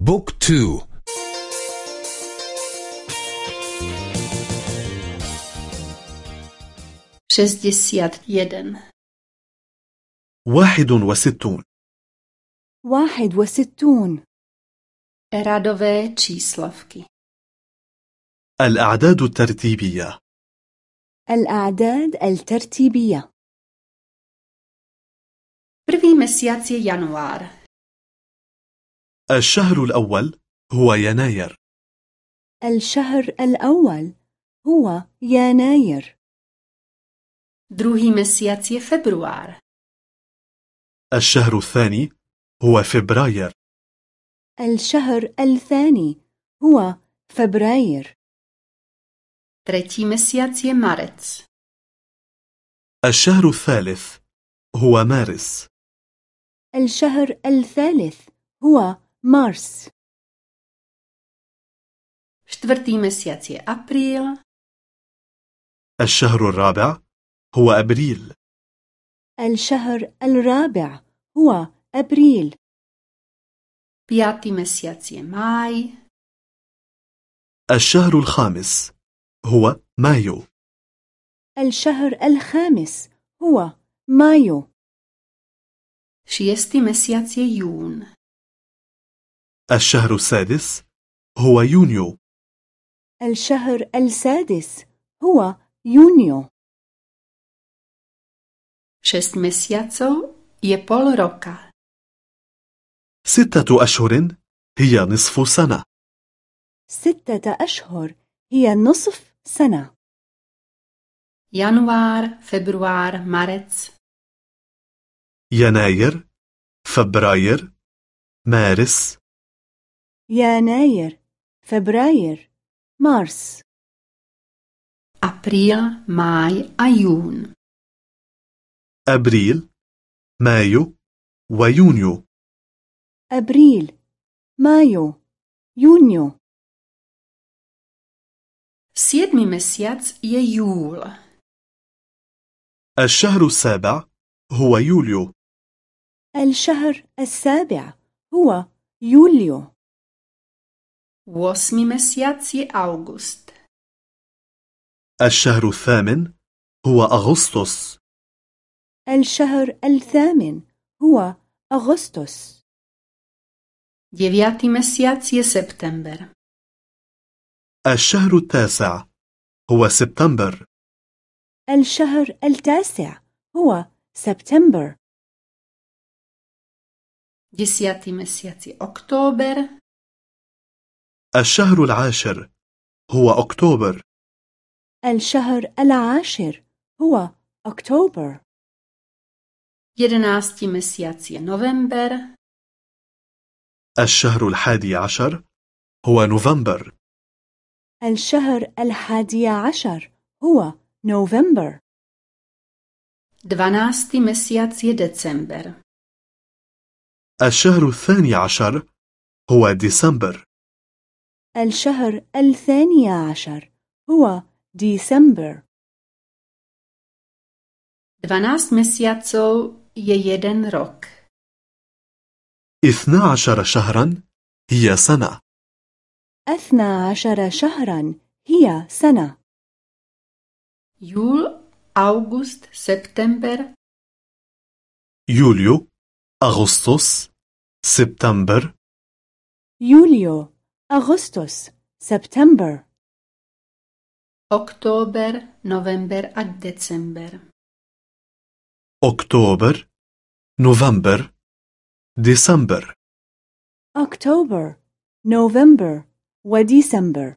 بوك تو. شزديسيات يدن. واحد وستون. واحد وستون. Radové číslovky الأعداد الترتيبية. الأعداد الترتيبية. Prvý mesiac je január. الشهر الأول هو يناير. الشهر الأول هو يناير. Druhý mesiac je február. الشهر الثاني هو فبراير. الشهر الثاني هو فبراير. Třetí mesiac je marec. الشهر الثالث هو مارس. الشهر الثالث هو مارس Čtvrtý mesiac je apríl. الشهر الرابع هو أبريل الشهر الرابع هو أبريل mesiac je máj. الشهر الخامس هو مايو الشهر الخامس هو مايو mesiac je jún. الشهر السادس هو يونيو. الشهر السادس هو يونيو. Šest mesiacov je pol roka. ستة أشهر هي نصف سنة. ستة أشهر هي نصف سنة. Január, február, marec. يناير فبراير مارس. يناير فبراير مارس. máj a jún. أبريل مايو ويونيو. أبريل مايو يونيو. Siedmý mesiac je júl. الشهر السابع هو يوليو. الشهر السابع هو يوليو. Mesiac je august. الشهر الثامن هو أغسطس الشهر الثامن هو أغسطس mesiac je september. الشهر التاسع هو سبتمبر الشهر التاسع هو سبتمبر mesiac je október. الشهر العاشر هو أكتوبر. الشهر العاشر هو أكتوبر. Jedenáctý mesiac je november. الشهر الحادي عشر هو نوفمبر. الشهر الحادي عشر هو نوفمبر. Dvanáctý mesiac je december. الشهر الثاني عشر هو ديسمبر. الشهر الثاني عشر. هو ديسمبر. Dvanáct mesiacov je jeden rok. اثنا عشر شهرا هي سنة أثنى عشر شهرا هي سنة Júl, august, september, يوليو أغسطس سبتمبر يوليو أغسطس سبتمبر november a december. أكتوبر نوفمبر ديسمبر أكتوبر نوفمبر وديسمبر